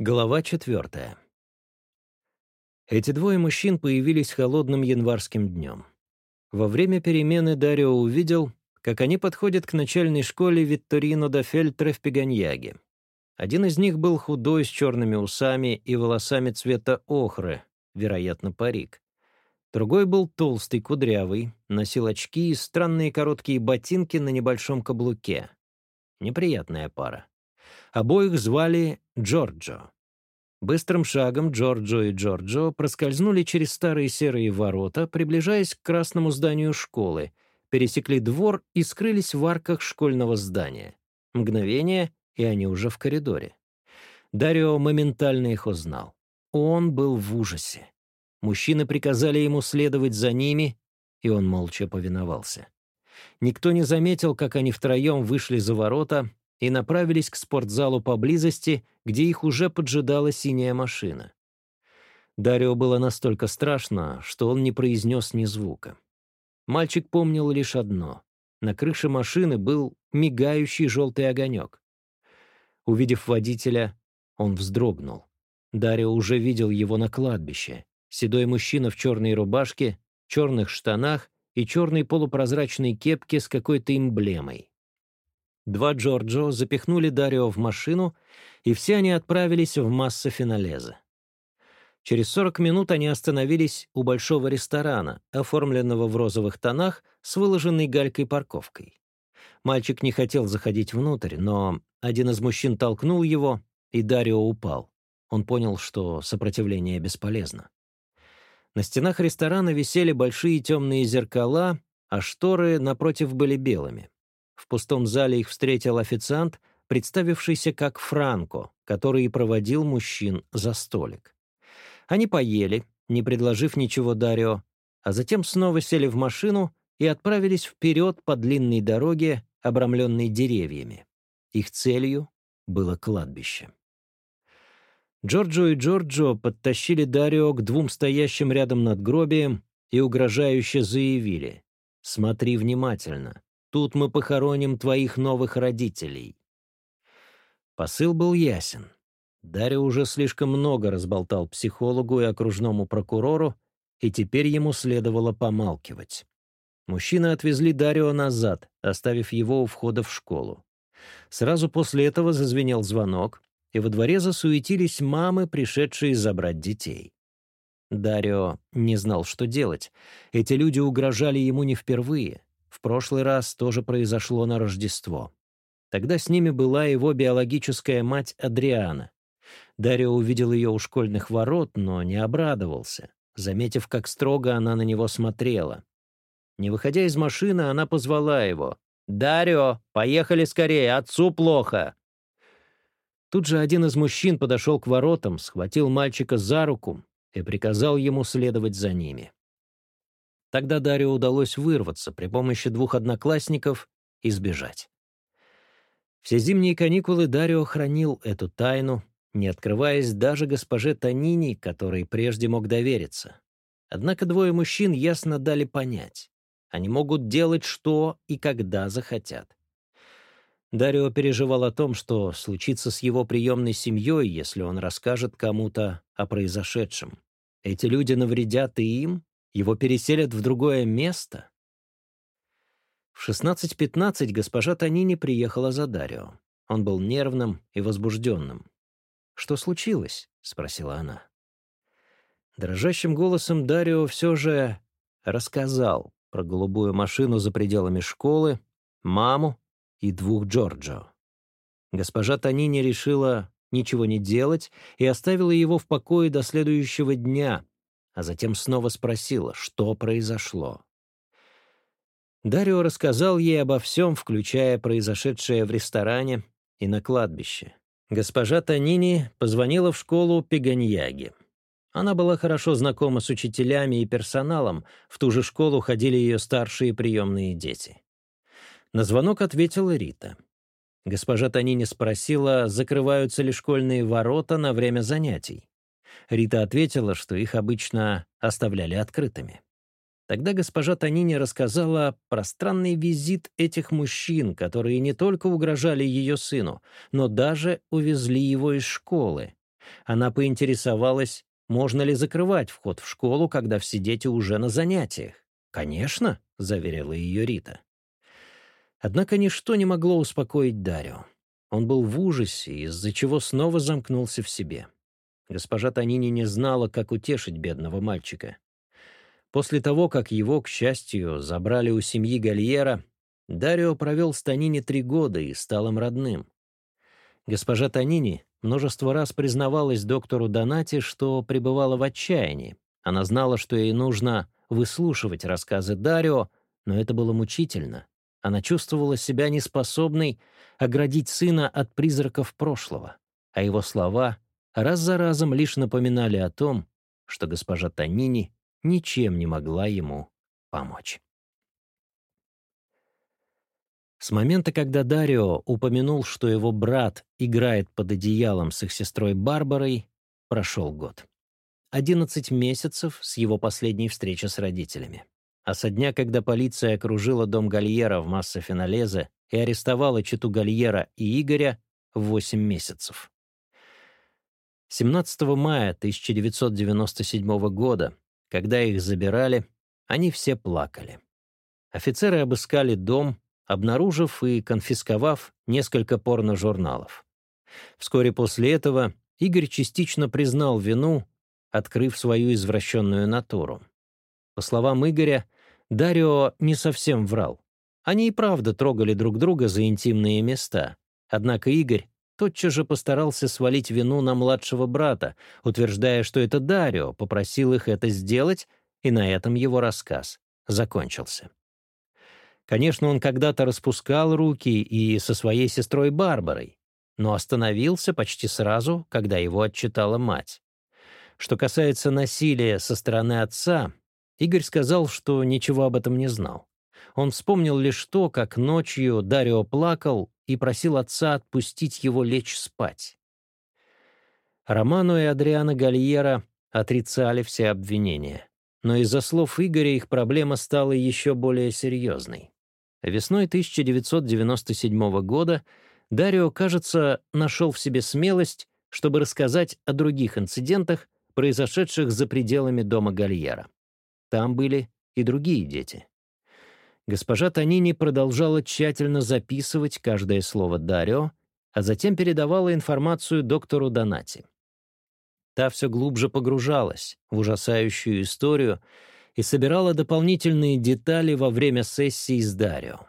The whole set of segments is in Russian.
Глава четвертая. Эти двое мужчин появились холодным январским днем. Во время перемены Дарио увидел, как они подходят к начальной школе Витторино да Фельтре в Пеганьяге. Один из них был худой, с черными усами и волосами цвета охры, вероятно, парик. Другой был толстый, кудрявый, носил очки и странные короткие ботинки на небольшом каблуке. Неприятная пара. Обоих звали Джорджо. Быстрым шагом Джорджо и Джорджо проскользнули через старые серые ворота, приближаясь к красному зданию школы, пересекли двор и скрылись в арках школьного здания. Мгновение, и они уже в коридоре. Дарио моментально их узнал. Он был в ужасе. Мужчины приказали ему следовать за ними, и он молча повиновался. Никто не заметил, как они втроем вышли за ворота, и направились к спортзалу поблизости, где их уже поджидала синяя машина. Дарио было настолько страшно, что он не произнес ни звука. Мальчик помнил лишь одно. На крыше машины был мигающий желтый огонек. Увидев водителя, он вздрогнул. Дарио уже видел его на кладбище. Седой мужчина в черной рубашке, черных штанах и черной полупрозрачной кепке с какой-то эмблемой. Два Джорджо запихнули Дарио в машину, и все они отправились в масса финалеза. Через 40 минут они остановились у большого ресторана, оформленного в розовых тонах с выложенной галькой парковкой. Мальчик не хотел заходить внутрь, но один из мужчин толкнул его, и Дарио упал. Он понял, что сопротивление бесполезно. На стенах ресторана висели большие темные зеркала, а шторы напротив были белыми. В пустом зале их встретил официант, представившийся как Франко, который и проводил мужчин за столик. Они поели, не предложив ничего Дарио, а затем снова сели в машину и отправились вперед по длинной дороге, обрамленной деревьями. Их целью было кладбище. Джорджо и Джорджо подтащили Дарио к двум стоящим рядом надгробиям и угрожающе заявили «Смотри внимательно, Тут мы похороним твоих новых родителей». Посыл был ясен. Дарья уже слишком много разболтал психологу и окружному прокурору, и теперь ему следовало помалкивать. Мужчины отвезли Дарио назад, оставив его у входа в школу. Сразу после этого зазвенел звонок, и во дворе засуетились мамы, пришедшие забрать детей. Дарио не знал, что делать. Эти люди угрожали ему не впервые. В прошлый раз тоже произошло на Рождество. Тогда с ними была его биологическая мать Адриана. Дарио увидел ее у школьных ворот, но не обрадовался, заметив, как строго она на него смотрела. Не выходя из машины, она позвала его. «Дарио, поехали скорее, отцу плохо!» Тут же один из мужчин подошел к воротам, схватил мальчика за руку и приказал ему следовать за ними. Тогда Дарио удалось вырваться при помощи двух одноклассников и сбежать. Все зимние каникулы Дарио хранил эту тайну, не открываясь даже госпоже Танини, которой прежде мог довериться. Однако двое мужчин ясно дали понять. Они могут делать что и когда захотят. Дарио переживал о том, что случится с его приемной семьей, если он расскажет кому-то о произошедшем. Эти люди навредят и им, его переселят в другое место? В 16.15 госпожа Танини приехала за Дарио. Он был нервным и возбужденным. «Что случилось?» — спросила она. Дрожащим голосом Дарио все же рассказал про голубую машину за пределами школы, маму и двух Джорджо. Госпожа Танини решила ничего не делать и оставила его в покое до следующего дня — а затем снова спросила, что произошло. Дарио рассказал ей обо всем, включая произошедшее в ресторане и на кладбище. Госпожа Танини позвонила в школу Пеганьяги. Она была хорошо знакома с учителями и персоналом, в ту же школу ходили ее старшие приемные дети. На звонок ответила Рита. Госпожа Танини спросила, закрываются ли школьные ворота на время занятий. Рита ответила, что их обычно оставляли открытыми. Тогда госпожа Танини рассказала про странный визит этих мужчин, которые не только угрожали ее сыну, но даже увезли его из школы. Она поинтересовалась, можно ли закрывать вход в школу, когда все дети уже на занятиях. «Конечно», — заверила ее Рита. Однако ничто не могло успокоить Дарю. Он был в ужасе, из-за чего снова замкнулся в себе. Госпожа Танини не знала, как утешить бедного мальчика. После того, как его, к счастью, забрали у семьи Гальера, Дарио провел с Танини три года и стал им родным. Госпожа Танини множество раз признавалась доктору Донати, что пребывала в отчаянии. Она знала, что ей нужно выслушивать рассказы Дарио, но это было мучительно. Она чувствовала себя неспособной оградить сына от призраков прошлого, а его слова раз за разом лишь напоминали о том, что госпожа Танини ничем не могла ему помочь. С момента, когда Дарио упомянул, что его брат играет под одеялом с их сестрой Барбарой, прошел год. 11 месяцев с его последней встречи с родителями. А со дня, когда полиция окружила дом Гальера в массе финалезе и арестовала читу Гальера и Игоря, 8 месяцев. 17 мая 1997 года, когда их забирали, они все плакали. Офицеры обыскали дом, обнаружив и конфисковав несколько порно-журналов. Вскоре после этого Игорь частично признал вину, открыв свою извращенную натуру. По словам Игоря, Дарио не совсем врал. Они и правда трогали друг друга за интимные места. Однако Игорь тотчас же постарался свалить вину на младшего брата, утверждая, что это Дарио попросил их это сделать, и на этом его рассказ закончился. Конечно, он когда-то распускал руки и со своей сестрой Барбарой, но остановился почти сразу, когда его отчитала мать. Что касается насилия со стороны отца, Игорь сказал, что ничего об этом не знал. Он вспомнил лишь то, как ночью Дарио плакал, и просил отца отпустить его лечь спать. Роману и Адриана Гальера отрицали все обвинения, но из-за слов Игоря их проблема стала еще более серьезной. Весной 1997 года Дарио, кажется, нашел в себе смелость, чтобы рассказать о других инцидентах, произошедших за пределами дома Гальера. Там были и другие дети. Госпожа Танини продолжала тщательно записывать каждое слово Дарио, а затем передавала информацию доктору Донати. Та все глубже погружалась в ужасающую историю и собирала дополнительные детали во время сессии с Дарио.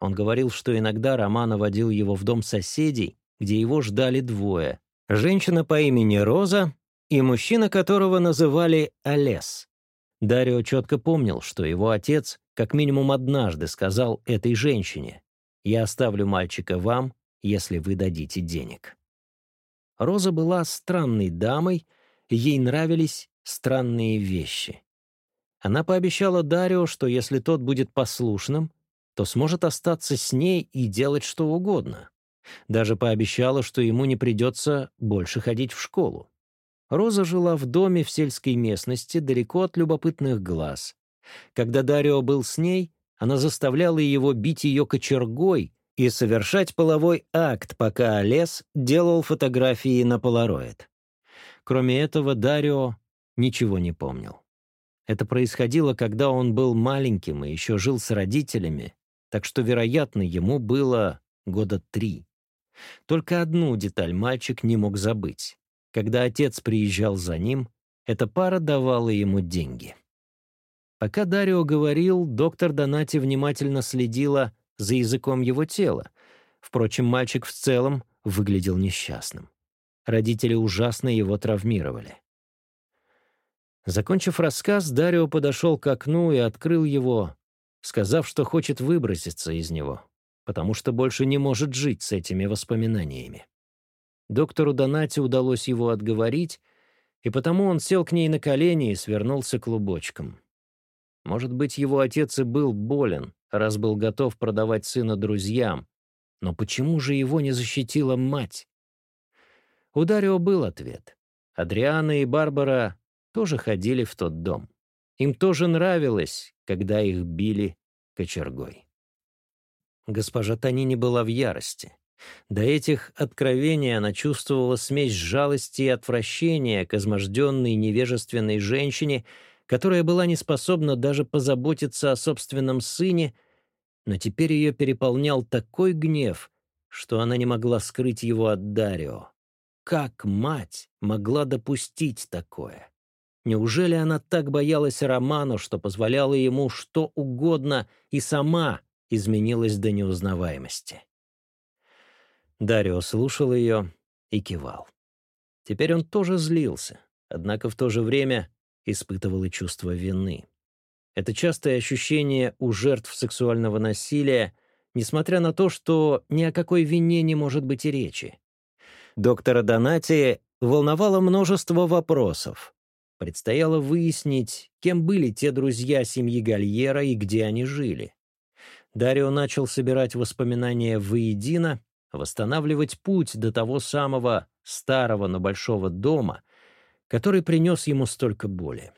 Он говорил, что иногда Романа водил его в дом соседей, где его ждали двое. Женщина по имени Роза и мужчина, которого называли Олес. Дарио четко помнил, что его отец как минимум однажды сказал этой женщине «Я оставлю мальчика вам, если вы дадите денег». Роза была странной дамой, ей нравились странные вещи. Она пообещала Дарио, что если тот будет послушным, то сможет остаться с ней и делать что угодно. Даже пообещала, что ему не придется больше ходить в школу. Роза жила в доме в сельской местности, далеко от любопытных глаз. Когда Дарио был с ней, она заставляла его бить ее кочергой и совершать половой акт, пока Олес делал фотографии на полароид. Кроме этого, Дарио ничего не помнил. Это происходило, когда он был маленьким и еще жил с родителями, так что, вероятно, ему было года три. Только одну деталь мальчик не мог забыть. Когда отец приезжал за ним, эта пара давала ему деньги. Пока Дарио говорил, доктор Донати внимательно следила за языком его тела. Впрочем, мальчик в целом выглядел несчастным. Родители ужасно его травмировали. Закончив рассказ, Дарио подошел к окну и открыл его, сказав, что хочет выброситься из него, потому что больше не может жить с этими воспоминаниями. Доктору Донати удалось его отговорить, и потому он сел к ней на колени и свернулся клубочком. Может быть, его отец и был болен, раз был готов продавать сына друзьям. Но почему же его не защитила мать? У Дарио был ответ. Адриана и Барбара тоже ходили в тот дом. Им тоже нравилось, когда их били кочергой. Госпожа Танини была в ярости. До этих откровений она чувствовала смесь жалости и отвращения к изможденной невежественной женщине, которая была не способна даже позаботиться о собственном сыне, но теперь ее переполнял такой гнев, что она не могла скрыть его от Дарио. Как мать могла допустить такое? Неужели она так боялась Роману, что позволяла ему что угодно и сама изменилась до неузнаваемости? Дарио слушал ее и кивал. Теперь он тоже злился, однако в то же время испытывала чувство вины. Это частое ощущение у жертв сексуального насилия, несмотря на то, что ни о какой вине не может быть и речи. Доктора Донати волновало множество вопросов. Предстояло выяснить, кем были те друзья семьи Гальера и где они жили. Дарио начал собирать воспоминания воедино, восстанавливать путь до того самого старого, но большого дома, который принес ему столько боли.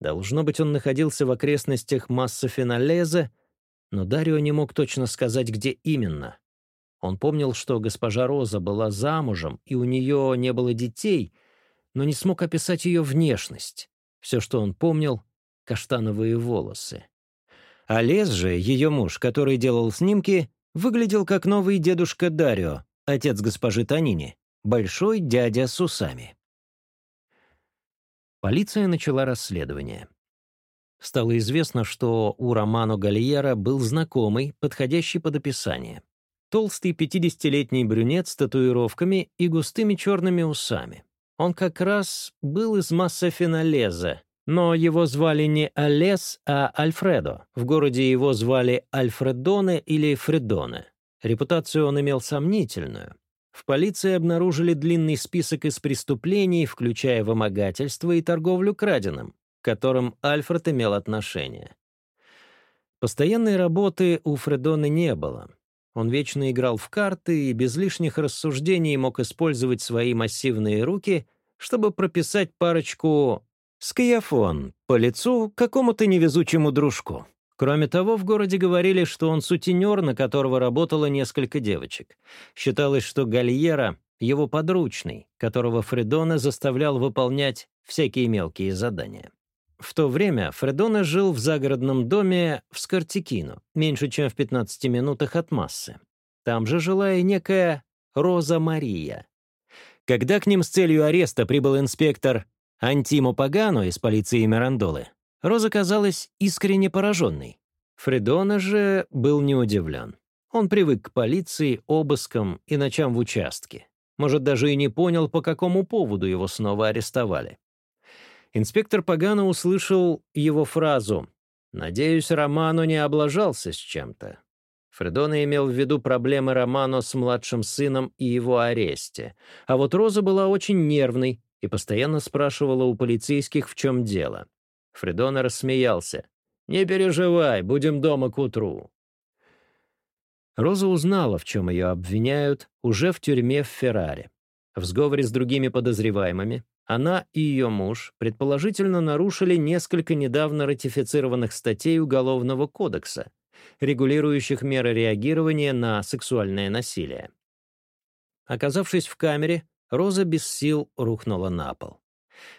Должно быть, он находился в окрестностях масса Финалезе, но Дарио не мог точно сказать, где именно. Он помнил, что госпожа Роза была замужем, и у нее не было детей, но не смог описать ее внешность. Все, что он помнил — каштановые волосы. А Лес же, ее муж, который делал снимки, выглядел как новый дедушка Дарио, отец госпожи Танини, большой дядя с усами. Полиция начала расследование. Стало известно, что у Романо Гальера был знакомый, подходящий под описание. Толстый 50-летний брюнет с татуировками и густыми черными усами. Он как раз был из масса Финалеза, но его звали не Алес, а Альфредо. В городе его звали Альфредоне или Фредоне. Репутацию он имел сомнительную. В полиции обнаружили длинный список из преступлений, включая вымогательство и торговлю краденым, к которым Альфред имел отношение. Постоянной работы у Фредона не было. Он вечно играл в карты и без лишних рассуждений мог использовать свои массивные руки, чтобы прописать парочку «скияфон» по лицу какому-то невезучему дружку. Кроме того, в городе говорили, что он сутенер, на которого работало несколько девочек. Считалось, что Гальера — его подручный, которого Фредона заставлял выполнять всякие мелкие задания. В то время Фредона жил в загородном доме в Скартикино, меньше чем в 15 минутах от массы. Там же жила и некая Роза Мария. Когда к ним с целью ареста прибыл инспектор Антимо Пагано из полиции Мирандолы, Роза казалась искренне пораженной. Фредона же был не удивлен. Он привык к полиции, обыскам и ночам в участке. Может, даже и не понял, по какому поводу его снова арестовали. Инспектор Пагано услышал его фразу «Надеюсь, Романо не облажался с чем-то». Фредона имел в виду проблемы Романо с младшим сыном и его аресте. А вот Роза была очень нервной и постоянно спрашивала у полицейских, в чем дело. Фридона рассмеялся. «Не переживай, будем дома к утру». Роза узнала, в чем ее обвиняют, уже в тюрьме в Ферраре. В сговоре с другими подозреваемыми она и ее муж предположительно нарушили несколько недавно ратифицированных статей Уголовного кодекса, регулирующих меры реагирования на сексуальное насилие. Оказавшись в камере, Роза без сил рухнула на пол.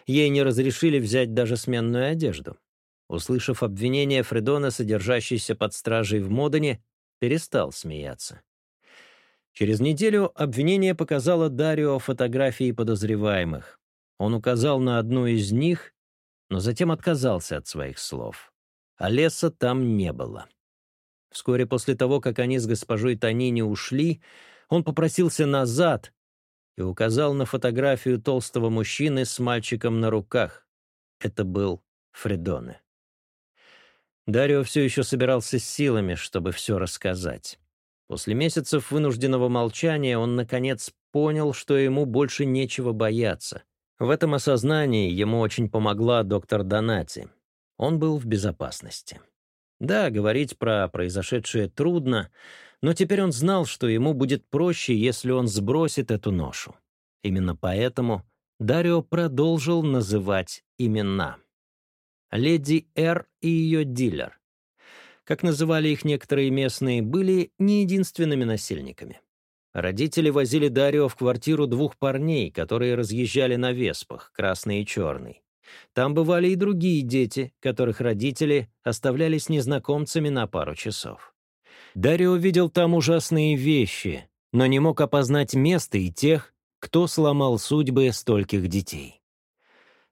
Ей не разрешили взять даже сменную одежду. Услышав обвинение Фредона, содержащийся под стражей в Модене, перестал смеяться. Через неделю обвинение показало Дарио фотографии подозреваемых. Он указал на одну из них, но затем отказался от своих слов. А леса там не было. Вскоре после того, как они с госпожой Танини ушли, он попросился назад, и указал на фотографию толстого мужчины с мальчиком на руках. Это был Фредоне. Дарио все еще собирался с силами, чтобы все рассказать. После месяцев вынужденного молчания он, наконец, понял, что ему больше нечего бояться. В этом осознании ему очень помогла доктор Донати. Он был в безопасности. Да, говорить про произошедшее трудно, но теперь он знал, что ему будет проще, если он сбросит эту ношу. Именно поэтому Дарио продолжил называть имена. Леди Р и ее дилер, как называли их некоторые местные, были не единственными насильниками. Родители возили Дарио в квартиру двух парней, которые разъезжали на веспах, красный и черный. Там бывали и другие дети, которых родители оставляли с незнакомцами на пару часов. Дарио видел там ужасные вещи, но не мог опознать место и тех, кто сломал судьбы стольких детей.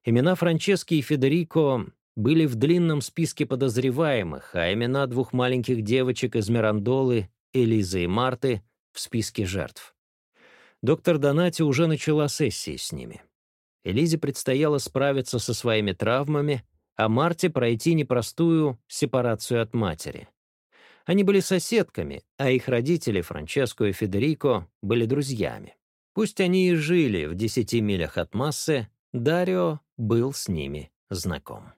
Имена Франчески и Федерико были в длинном списке подозреваемых, а имена двух маленьких девочек из Мирандолы, Элизы и Марты, в списке жертв. Доктор Донати уже начала сессии с ними. Элизе предстояло справиться со своими травмами, а Марте пройти непростую сепарацию от матери. Они были соседками, а их родители, Франческо и Федерико, были друзьями. Пусть они и жили в десяти милях от массы, Дарио был с ними знаком.